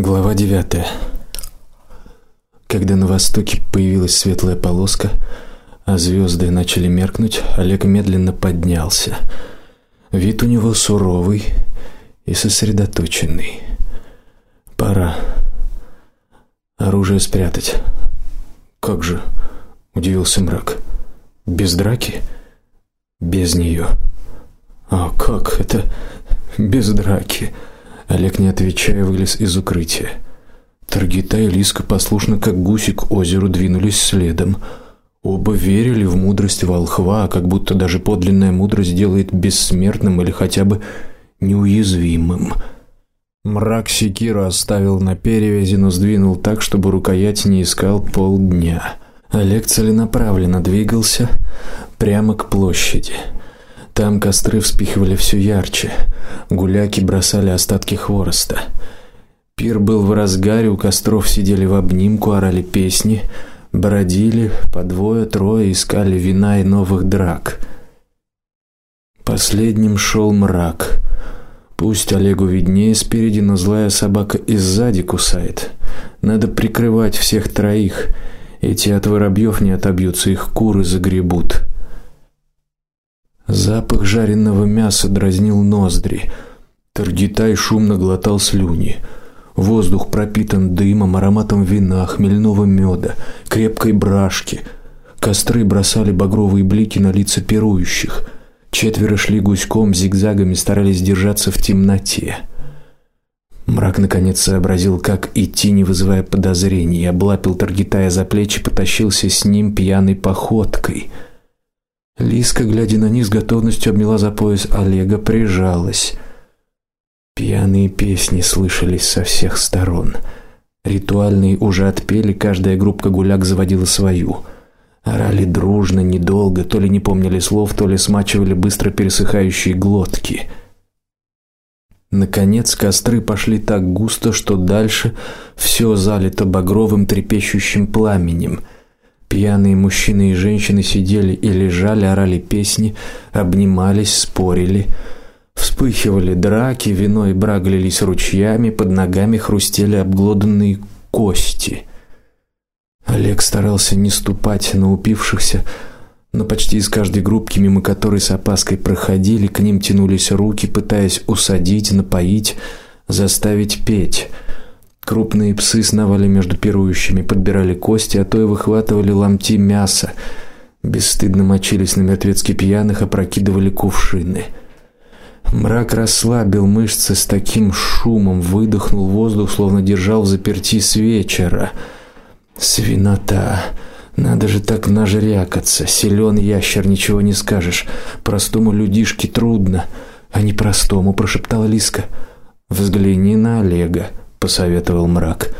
Глава 9. Когда на востоке появилась светлая полоска, а звезды начали меркнуть, Олег медленно поднялся. Вид у него суровый и сосредоточенный. Пора оружие спрятать. Как же, удивился мрак. Без драки? Без нее. А как это без драки? Олег, не отвечая, вылез из укрытия. Таргита и Лиска послушно, как гуси к озеру, двинулись следом. Оба верили в мудрость волхва, как будто даже подлинная мудрость делает бессмертным или хотя бы неуязвимым. Мрак секиру оставил на перевязи, но сдвинул так, чтобы рукоять не искал полдня. Олег целенаправленно двигался прямо к площади. Там костры вспыхивали все ярче. Гуляки бросали остатки хвороста. Пир был в разгаре, у костров сидели в обнимку, орали песни, бродили по двое-трое, искали вина и новых драк. Последним шел мрак. Пусть Олегу виднее спереди, но злая собака и сзади кусает. Надо прикрывать всех троих. Эти от воробьев не отобьются, их куры загребут. Запах жареного мяса дразнил ноздри. Таргитай шумно глотал слюни. Воздух пропитан дымом, ароматом вина, хмельного меда, крепкой брашки. Костры бросали багровые блики на лица пирующих. Четверо шли гуськом, зигзагами старались держаться в темноте. Мрак наконец сообразил, как идти, не вызывая подозрений, облапил Таргитая за плечи, потащился с ним пьяной походкой. Лиска, глядя на них с готовностью обняла за пояс Олега, прижалась. Пьяные песни слышались со всех сторон. Ритуальные уже отпели, каждая группка гуляк заводила свою. Орали дружно, недолго, то ли не помнили слов, то ли смачивали быстро пересыхающие глотки. Наконец костры пошли так густо, что дальше все залито багровым трепещущим пламенем. Пьяные мужчины и женщины сидели и лежали, орали песни, обнимались, спорили. Вспыхивали драки, вино и браг лились ручьями, под ногами хрустели обглоданные кости. Олег старался не ступать на упившихся, но почти из каждой группки, мимо которой с опаской проходили, к ним тянулись руки, пытаясь усадить, напоить, заставить петь. Крупные псы сновали между пирующими, подбирали кости, а то и выхватывали ломти мяса. Бесстыдно мочились на мертвецки пьяных, опрокидывали кувшины. Мрак расслабил мышцы с таким шумом, выдохнул воздух, словно держал в заперти с вечера. Свинота. Надо же так нажрякаться. Силен ящер, ничего не скажешь. Простому людишке трудно, а не простому, прошептала Лиска. Взгляни на Олега посоветовал мрак.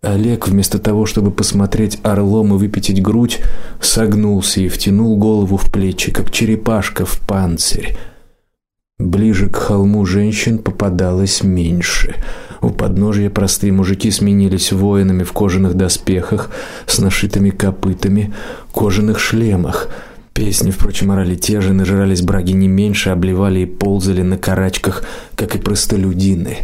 Олег вместо того, чтобы посмотреть орлом и выпятить грудь, согнулся и втянул голову в плечи, как черепашка в панцирь. Ближе к холму женщин попадалось меньше. У подножья простые мужики сменились воинами в кожаных доспехах с нашитыми копытами, кожаных шлемах. Песни, впрочем, орали те же, нажирались браги не меньше, обливали и ползали на карачках, как и простолюдины.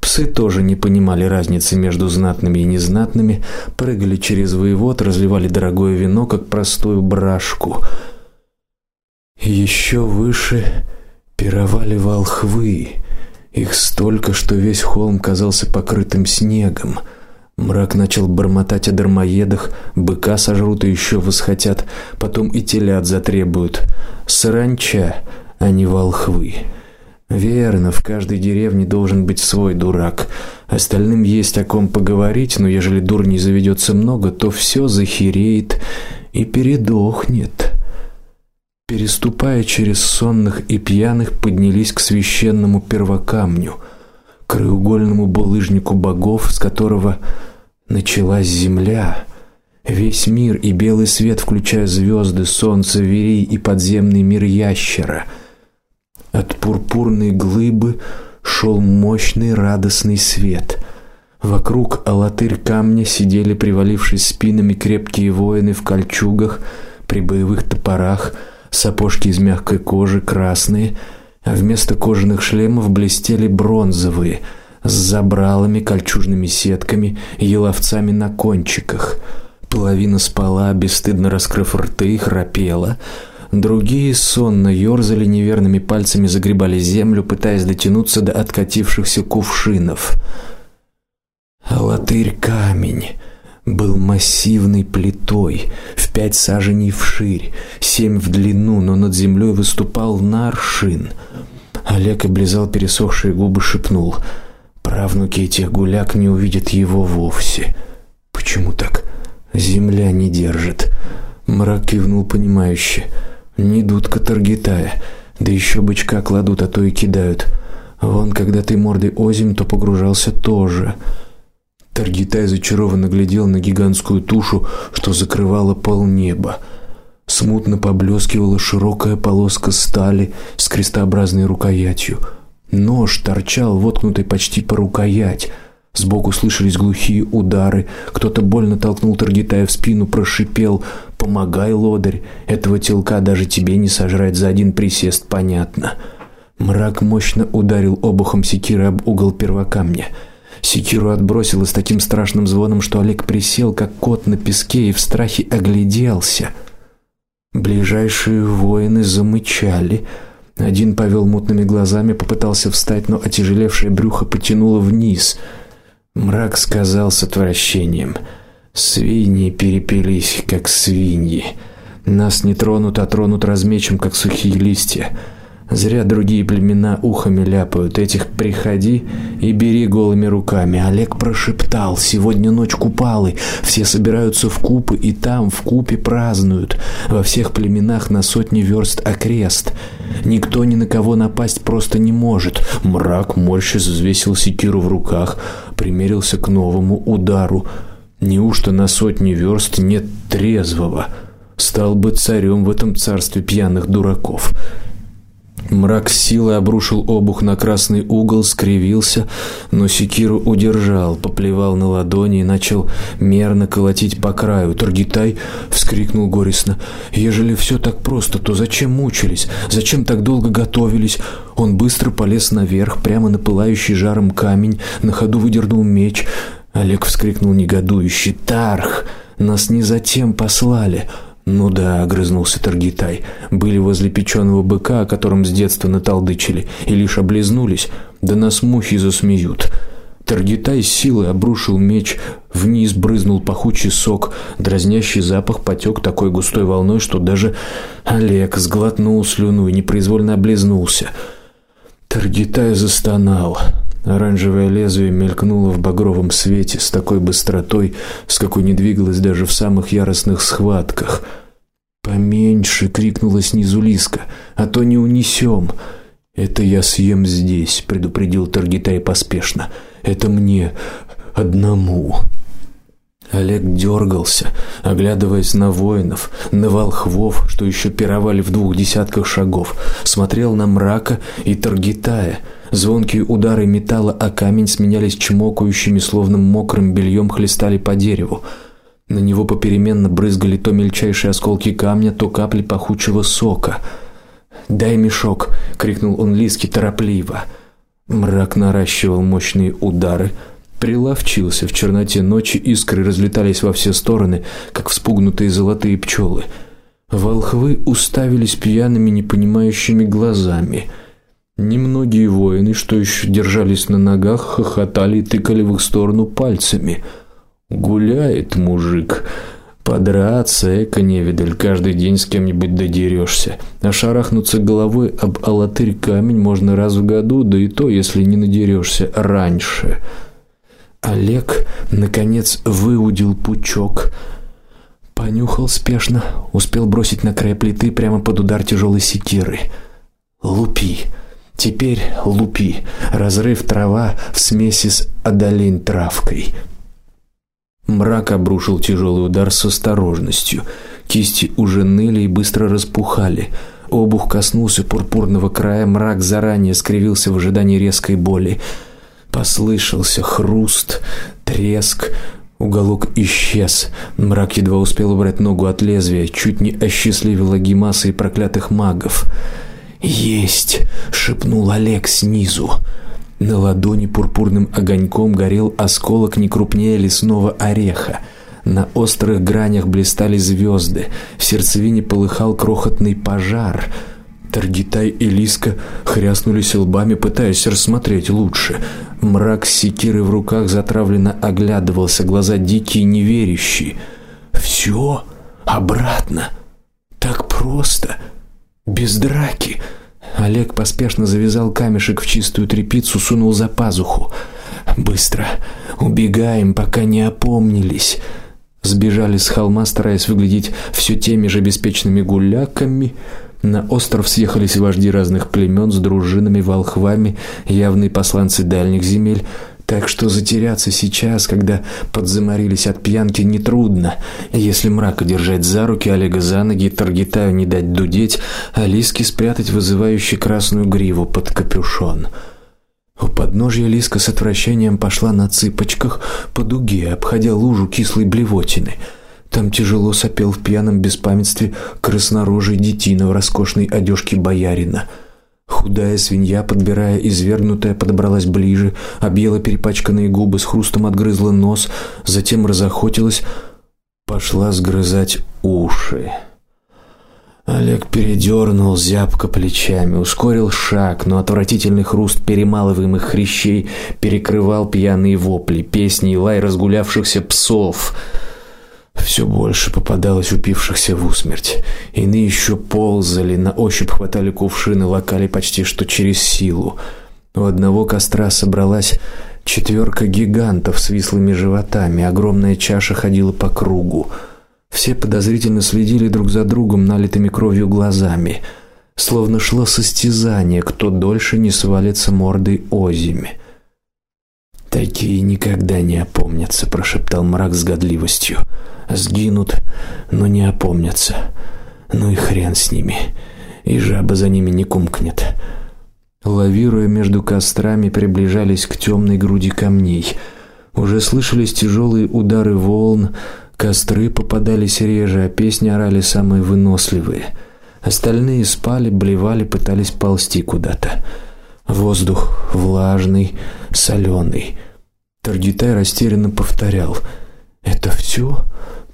Псы тоже не понимали разницы между знатными и незнатными, прыгали через воевод, разливали дорогое вино как простую брашку. Еще выше пировали волхвы. Их столько, что весь холм казался покрытым снегом. Мрак начал бормотать о дармоедах, быка сожрут и еще восхотят, потом и телят затребуют. Саранча, а не волхвы. Верно, в каждой деревне должен быть свой дурак. Остальным есть о ком поговорить, но ежели дурней заведется много, то все захереет и передохнет. Переступая через сонных и пьяных, поднялись к священному первокамню, краеугольному булыжнику богов, с которого началась земля. Весь мир и белый свет, включая звезды, солнце, вирий и подземный мир ящера — от пурпурной глыбы шел мощный радостный свет. Вокруг алатырь камня сидели, привалившись спинами, крепкие воины в кольчугах, при боевых топорах, сапожки из мягкой кожи красные, а вместо кожаных шлемов блестели бронзовые, с забралами, кольчужными сетками и ловцами на кончиках. Половина спала, бесстыдно раскрыв рты, храпела. Другие сонно ёрзали неверными пальцами, загребали землю, пытаясь дотянуться до откатившихся кувшинов. А латырь камень был массивной плитой, в пять саженей вширь, семь в длину, но над землей выступал на аршин. Олег облизал пересохшие губы, шепнул: "Правнуки этих гуляк не увидят его вовсе". Почему так? Земля не держит. Мрак кивнул понимающе. Не дудка Таргитая, да еще бычка кладут, а то и кидают. Вон, когда ты мордой озим, то погружался тоже. Таргитай зачарованно глядел на гигантскую тушу, что закрывала полнеба. Смутно поблескивала широкая полоска стали с крестообразной рукоятью. Нож торчал, воткнутый почти по рукоять. Сбоку слышались глухие удары. Кто-то больно толкнул Таргитая в спину, прошипел: "Помогай, лодырь, этого телка даже тебе не сожрать за один присест, понятно". Мрак мощно ударил обухом секиры об угол первокамня. Секиру отбросило с таким страшным звоном, что Олег присел, как кот на песке, и в страхе огляделся. Ближайшие воины замычали. Один повел мутными глазами, попытался встать, но отяжелевшее брюхо потянуло вниз. Мрак сказал с отвращением: "Свиньи перепились, как свиньи. Нас не тронут, а тронут размечем, как сухие листья. Зря другие племена ухами ляпают. Этих приходи и бери голыми руками. Олег прошептал: "Сегодня ночь купалы. Все собираются в купы и там в купе празднуют. Во всех племенах на сотни верст окрест. Никто ни на кого напасть просто не может". Мрак морщись взвесил секиру в руках, примерился к новому удару. Неужто на сотни верст нет трезвого? Стал бы царем в этом царстве пьяных дураков. Мрак силой обрушил обух на красный угол, скривился, но секиру удержал, поплевал на ладони и начал мерно колотить по краю. Таргитай вскрикнул горестно: "Ежели все так просто, то зачем мучились? Зачем так долго готовились?" Он быстро полез наверх, прямо на пылающий жаром камень, на ходу выдернул меч. Олег вскрикнул негодующе: "Тарх, нас не затем послали!" Ну да, огрызнулся Таргитай. Были возле печеного быка, о котором с детства наталдычили, и лишь облизнулись, да нас мухи засмеют. Таргитай с силой обрушил меч, вниз брызнул пахучий сок, дразнящий запах потек такой густой волной, что даже Олег сглотнул слюну и непроизвольно облизнулся. Таргитай застонал. Оранжевое лезвие мелькнуло в багровом свете с такой быстротой, с какой не двигалось даже в самых яростных схватках. Поменьше крикнула снизу Лиска, а то не унесем. Это я съем здесь, предупредил Таргитай поспешно. Это мне одному. Олег дергался, оглядываясь на воинов, на волхвов, что еще пировали в двух десятках шагов, смотрел на мрака и Таргитая. Звонкие удары металла о камень сменялись чмокающими, словно мокрым бельем хлестали по дереву. На него попеременно брызгали то мельчайшие осколки камня, то капли пахучего сока. "Дай мешок", крикнул он Лиске торопливо. Мрак наращивал мощные удары, приловчился в черноте ночи, искры разлетались во все стороны, как вспугнутые золотые пчелы. Волхвы уставились пьяными, непонимающими глазами. Немногие воины, что еще держались на ногах, хохотали и тыкали в их сторону пальцами. Гуляет мужик. Подраться, эко невидаль, каждый день с кем-нибудь додерешься. А шарахнуться головой об алатырь камень можно раз в году, да и то, если не надерешься раньше. Олег наконец выудил пучок, понюхал спешно, успел бросить на край плиты прямо под удар тяжелой секиры. Лупи. Теперь лупи. Разрыв трава в смеси с адалин травкой. Мрак обрушил тяжелый удар с осторожностью. Кисти уже ныли и быстро распухали. Обух коснулся пурпурного края, мрак заранее скривился в ожидании резкой боли. Послышался хруст, треск, Уголок исчез. Мрак едва успел убрать ногу от лезвия, чуть не осчастливила гимаса и проклятых магов. "Есть", шепнул Олег снизу. На ладони пурпурным огоньком горел осколок не крупнее лесного ореха. На острых гранях блистали звезды, в сердцевине полыхал крохотный пожар. Таргитай и Лиска хряснулись лбами, пытаясь рассмотреть лучше. Мрак с секирой в руках затравленно оглядывался, глаза дикие, неверящие. Все обратно. Так просто, без драки. Олег поспешно завязал камешек в чистую тряпицу, сунул за пазуху. Быстро убегаем, пока не опомнились. Сбежали с холма, стараясь выглядеть все теми же беспечными гуляками. На остров съехались вожди разных племен с дружинами, волхвами, явные посланцы дальних земель. Так что затеряться сейчас, когда подзаморились от пьянки, не трудно. Если мрака держать за руки, Олега за ноги, Таргитаю не дать дудеть, а Лиске спрятать вызывающий красную гриву под капюшон. У подножья Лиска с отвращением пошла на цыпочках по дуге, обходя лужу кислой блевотины. Там тяжело сопел в пьяном беспамятстве краснорожий детина в роскошной одежке боярина. Худая свинья, подбирая извергнутое, подобралась ближе, объела перепачканные губы, с хрустом отгрызла нос, затем разохотилась, пошла сгрызать уши. Олег передернул зябко плечами, ускорил шаг, но отвратительный хруст перемалываемых хрящей перекрывал пьяные вопли, песни и лай разгулявшихся псов. Все больше попадалось упившихся в усмерть. Иные еще ползали, на ощупь хватали кувшины, лакали почти что через силу. У одного костра собралась четверка гигантов с вислыми животами, огромная чаша ходила по кругу. Все подозрительно следили друг за другом налитыми кровью глазами, словно шло состязание, кто дольше не свалится мордой озими. Такие никогда не опомнятся, прошептал мрак с годливостью. Сгинут, но не опомнятся. Ну и хрен с ними. И жаба за ними не кумкнет. Лавируя между кострами, приближались к темной груди камней. Уже слышались тяжелые удары волн, костры попадались реже, а песни орали самые выносливые. Остальные спали, блевали, пытались ползти куда-то. Воздух влажный, соленый. Таргитай растерянно повторял: "Это все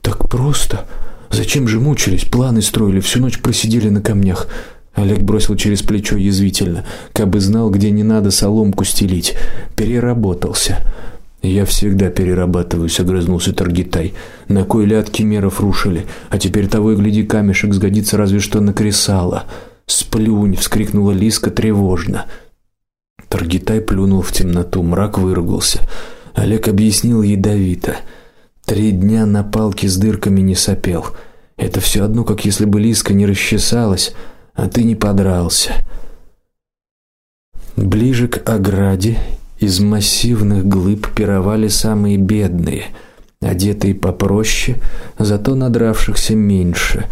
так просто? Зачем же мучились, планы строили, всю ночь просидели на камнях?" Олег бросил через плечо язвительно: "Кабы знал, где не надо соломку стелить, переработался". Я всегда перерабатываюсь, огрызнулся Таргитай. На кой ляд кимеров рушили, а теперь того и гляди камешек сгодится разве что на кресало. Сплюнь, вскрикнула Лиска тревожно. Таргитай плюнул в темноту, мрак выругался. Олег объяснил ядовито: три дня на палке с дырками не сопел. Это все одно, как если бы лиска не расчесалась, а ты не подрался. Ближе к ограде из массивных глыб пировали самые бедные, одетые попроще, зато надравшихся меньше.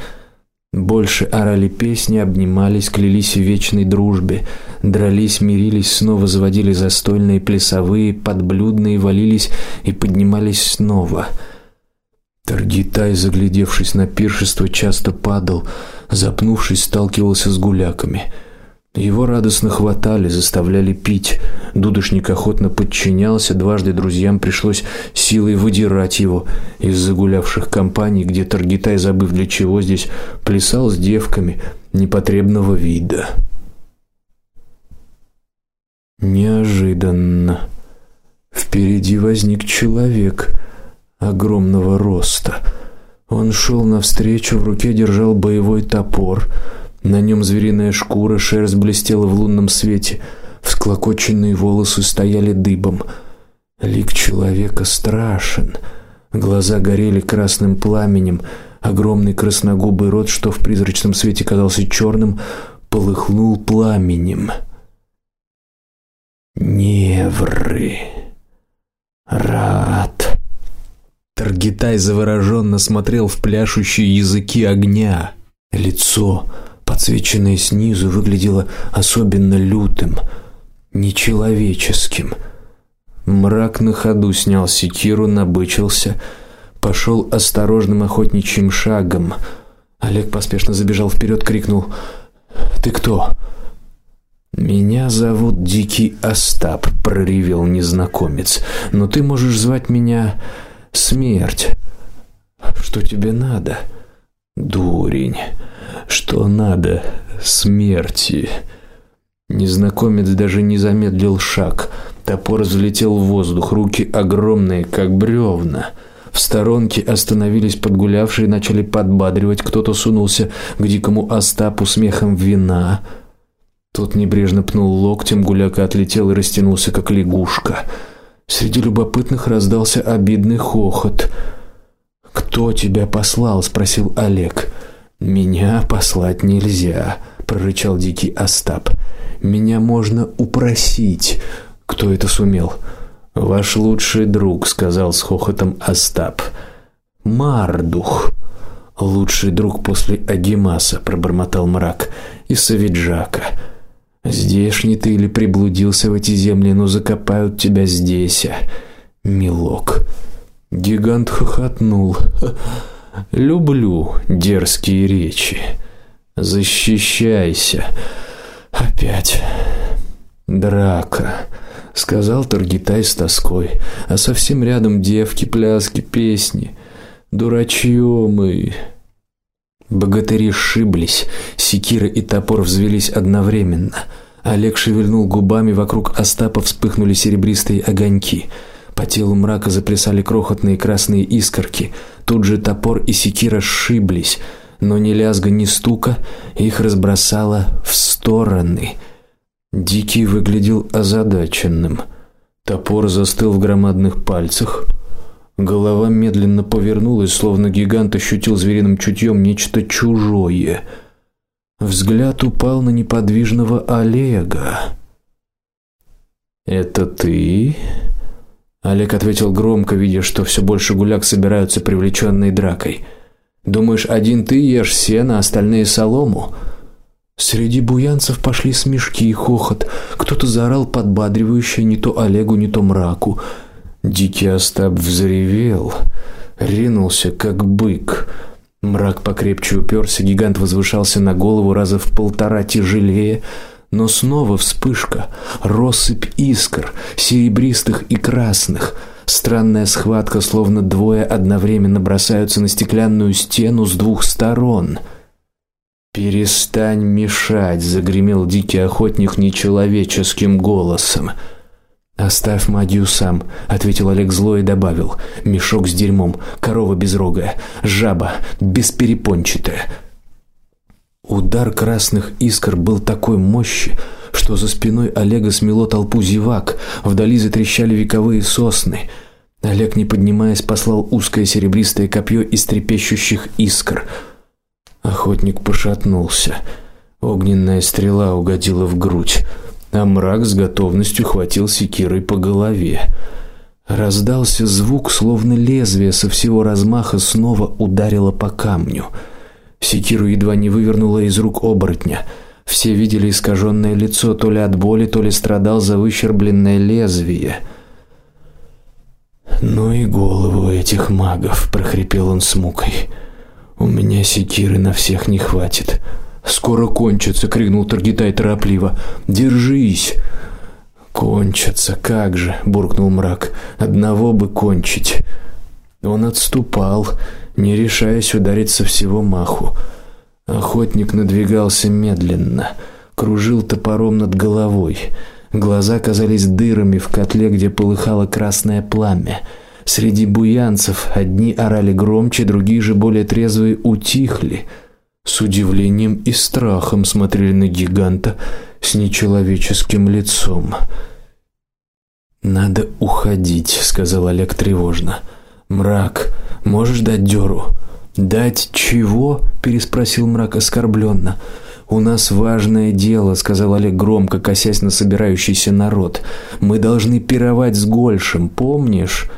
Больше орали песни, обнимались, клялись в вечной дружбе, дрались, мирились, снова заводили застольные плясовые, подблюдные валились и поднимались снова. Таргитай, заглядевшись на пиршество, часто падал, запнувшись, сталкивался с гуляками. Его радостно хватали, заставляли пить. Дудошник охотно подчинялся, дважды друзьям пришлось силой выдирать его из загулявших компаний, где Таргитай, забыв для чего здесь, плясал с девками непотребного вида. Неожиданно впереди возник человек огромного роста. Он шел навстречу, в руке держал боевой топор. На нем звериная шкура, шерсть блестела в лунном свете, всклокоченные волосы стояли дыбом. Лик человека страшен. Глаза горели красным пламенем, огромный красногубый рот, что в призрачном свете казался черным, полыхнул пламенем. Невры. Рад. Таргитай завороженно смотрел в пляшущие языки огня. Лицо подсвеченное снизу, выглядело особенно лютым, нечеловеческим. Мрак на ходу снял секиру, набычился, пошел осторожным охотничьим шагом. Олег поспешно забежал вперед, крикнул: "Ты кто?" Меня зовут Дикий Остап, проревел незнакомец. Но ты можешь звать меня Смерть. Что тебе надо? Дурень. Что надо? Смерти. Незнакомец даже не замедлил шаг. Топор взлетел в воздух, руки огромные, как бревна. В сторонке остановились подгулявшие, начали подбадривать, кто-то сунулся к дикому Остапу смехом вина. Тот небрежно пнул локтем, гуляка отлетел и растянулся как лягушка. Среди любопытных раздался обидный хохот. Кто тебя послал? спросил Олег. Меня послать нельзя, прорычал дикий Остап. Меня можно упросить. Кто это сумел? Ваш лучший друг, сказал с хохотом Остап. Мардух. Лучший друг после Агимаса, пробормотал мрак. И Савиджака. Здешний ты или приблудился в эти земли, но закопают тебя здесь, а, милок. Гигант хохотнул. Люблю дерзкие речи. Защищайся. Опять драка, сказал Таргитай с тоской, а совсем рядом девки, пляски, песни. Дурачье мы. Богатыри сшиблись, секира и топор взвились одновременно. Олег шевельнул губами, вокруг Остапа вспыхнули серебристые огоньки. По телу мрака заплясали крохотные красные искорки. Тут же топор и секира сшиблись, но ни лязга, ни стука их разбросало в стороны. Дикий выглядел озадаченным. Топор застыл в громадных пальцах. Голова медленно повернулась, словно гигант ощутил звериным чутьем нечто чужое. Взгляд упал на неподвижного Олега. Это ты? Олег ответил громко, видя, что все больше гуляк собираются привлеченные дракой. Думаешь, один ты ешь сено, остальные солому? Среди буянцев пошли смешки и хохот. Кто-то заорал подбадривающе не то Олегу, не то мраку. Дикий Остап взревел, ринулся как бык. Мрак покрепче уперся, гигант возвышался на голову раза в полтора тяжелее, но снова вспышка, россыпь искр, серебристых и красных. Странная схватка, словно двое одновременно бросаются на стеклянную стену с двух сторон. Перестань мешать, загремел дикий охотник нечеловеческим голосом. Оставь магию сам, ответил Олег зло и добавил: мешок с дерьмом, корова безрогая, жаба бесперепончатая. Удар красных искр был такой мощи, что за спиной Олега смело толпу зевак, вдали затрещали вековые сосны. Олег, не поднимаясь, послал узкое серебристое копье из трепещущих искр. Охотник пошатнулся. Огненная стрела угодила в грудь а мрак с готовностью хватил секирой по голове. Раздался звук, словно лезвие со всего размаха снова ударило по камню. Секиру едва не вывернуло из рук оборотня. Все видели искаженное лицо, то ли от боли, то ли страдал за выщербленное лезвие. Ну и голову этих магов, прохрипел он с мукой. У меня секиры на всех не хватит. Скоро кончится, крикнул Таргитай торопливо. Держись. Кончится, как же, буркнул мрак. Одного бы кончить. Он отступал, не решаясь ударить со всего маху. Охотник надвигался медленно, кружил топором над головой. Глаза казались дырами в котле, где полыхало красное пламя. Среди буянцев одни орали громче, другие же более трезвые утихли с удивлением и страхом смотрели на гиганта с нечеловеческим лицом. Надо уходить, сказал Олег тревожно. Мрак, можешь дать дёру? Дать чего? переспросил Мрак оскорбленно. У нас важное дело, сказал Олег громко, косясь на собирающийся народ. Мы должны пировать с Гольшем, помнишь?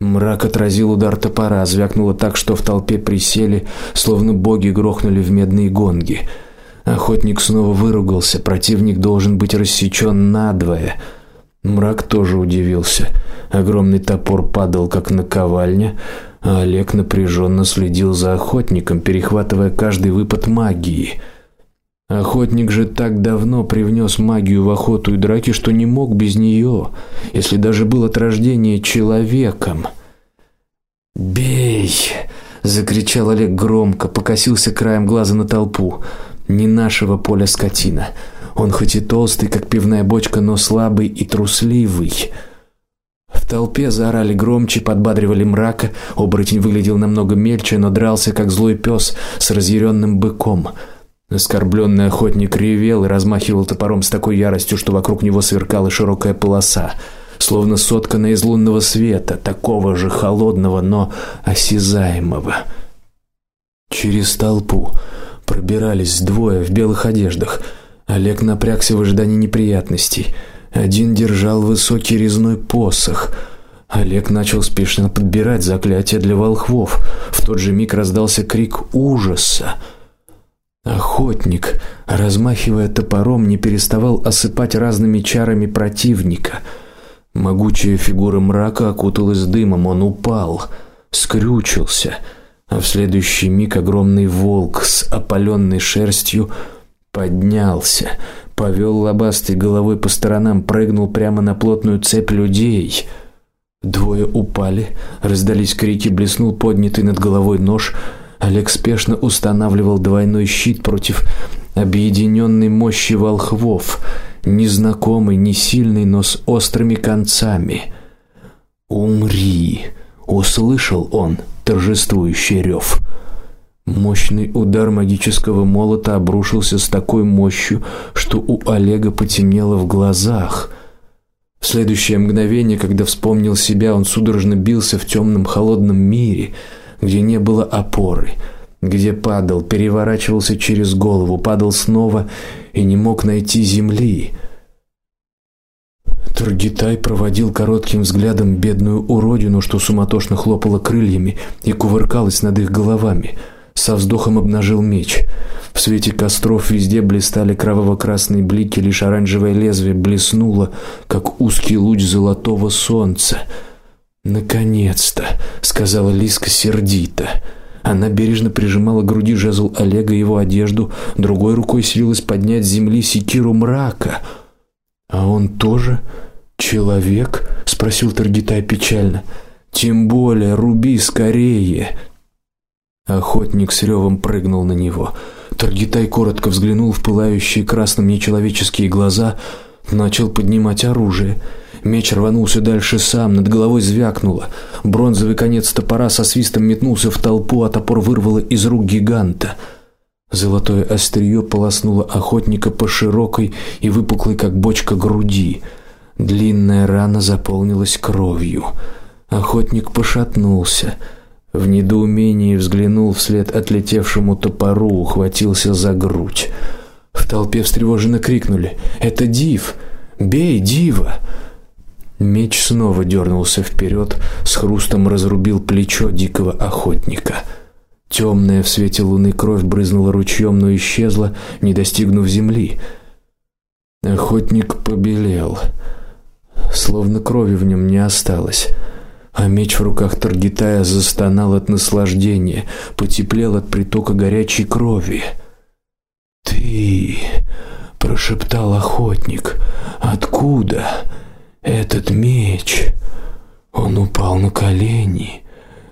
Мрак отразил удар топора, звякнуло так, что в толпе присели, словно боги грохнули в медные гонги. Охотник снова выругался. Противник должен быть рассечен надвое. Мрак тоже удивился. Огромный топор падал как наковальня, а Олег напряженно следил за охотником, перехватывая каждый выпад магии. Охотник же так давно привнес магию в охоту и драки, что не мог без нее, если даже был от рождения человеком. "Бей!" закричал Олег громко, покосился краем глаза на толпу. Не нашего поля скотина. Он хоть и толстый, как пивная бочка, но слабый и трусливый. В толпе заорали громче, подбадривали мрака. Оборотень выглядел намного мельче, но дрался как злой пес с разъяренным быком. Оскорбленный охотник ревел и размахивал топором с такой яростью, что вокруг него сверкала широкая полоса, словно сотканная из лунного света, такого же холодного, но осязаемого. Через толпу пробирались двое в белых одеждах. Олег напрягся в ожидании неприятностей. Один держал высокий резной посох. Олег начал спешно подбирать заклятие для волхвов. В тот же миг раздался крик ужаса. Охотник, размахивая топором, не переставал осыпать разными чарами противника. Могучая фигура мрака окуталась дымом, он упал, скрючился, а в следующий миг огромный волк с опаленной шерстью поднялся, повел лобастой головой по сторонам, прыгнул прямо на плотную цепь людей. Двое упали, раздались крики, блеснул поднятый над головой нож. Олег спешно устанавливал двойной щит против объединенной мощи волхвов, незнакомый, не сильный, но с острыми концами. Умри, услышал он торжествующий рев. Мощный удар магического молота обрушился с такой мощью, что у Олега потемнело в глазах. В следующее мгновение, когда вспомнил себя, он судорожно бился в темном холодном мире, где не было опоры, где падал, переворачивался через голову, падал снова и не мог найти земли. Тургитай проводил коротким взглядом бедную уродину, что суматошно хлопала крыльями и кувыркалась над их головами. Со вздохом обнажил меч. В свете костров везде блистали кроваво-красные блики, лишь оранжевое лезвие блеснуло, как узкий луч золотого солнца. Наконец-то, сказала Лиска сердито. Она бережно прижимала к груди жезл Олега и его одежду, другой рукой силилась поднять с земли секиру мрака. А он тоже человек? спросил Таргитай печально. Тем более, руби скорее. Охотник с ревом прыгнул на него. Таргитай коротко взглянул в пылающие красным нечеловеческие глаза, начал поднимать оружие. Меч рванулся дальше сам, над головой звякнуло. Бронзовый конец топора со свистом метнулся в толпу, а топор вырвало из рук гиганта. Золотое острие полоснуло охотника по широкой и выпуклой как бочка груди. Длинная рана заполнилась кровью. Охотник пошатнулся, в недоумении взглянул вслед отлетевшему топору, ухватился за грудь. В толпе встревоженно крикнули: "Это Див! Бей Дива!" Меч снова дернулся вперед, с хрустом разрубил плечо дикого охотника. Темная в свете луны кровь брызнула ручьем, но исчезла, не достигнув земли. Охотник побелел, словно крови в нем не осталось. А меч в руках Таргитая застонал от наслаждения, потеплел от притока горячей крови. "Ты", прошептал охотник. "Откуда?" Этот меч. Он упал на колени.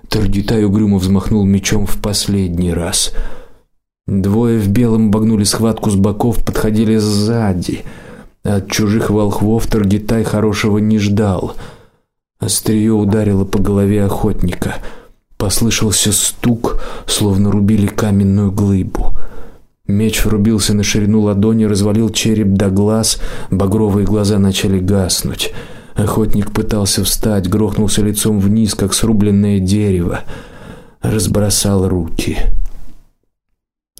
Таргитай угрюмо взмахнул мечом в последний раз. Двое в белом обогнули схватку с боков, подходили сзади. От чужих волхвов Таргитай хорошего не ждал. Острие ударило по голове охотника. Послышался стук, словно рубили каменную глыбу. Меч врубился на ширину ладони, развалил череп до глаз, багровые глаза начали гаснуть. Охотник пытался встать, грохнулся лицом вниз, как срубленное дерево, разбросал руки.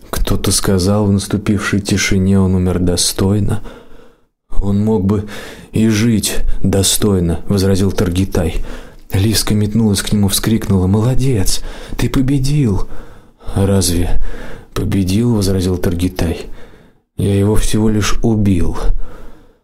Кто-то сказал в наступившей тишине, он умер достойно. Он мог бы и жить достойно, возразил Таргитай. Лиска метнулась к нему, вскрикнула: "Молодец, ты победил!" Разве победил, возразил Таргитай. Я его всего лишь убил.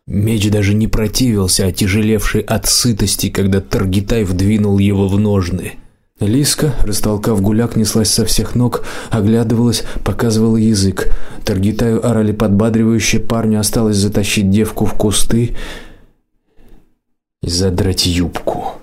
Меч даже не противился, отяжелевший от сытости, когда Таргитай вдвинул его в ножны. Лиска, растолкав гуляк, неслась со всех ног, оглядывалась, показывала язык. Таргитаю орали подбадривающе, парню осталось затащить девку в кусты и задрать юбку.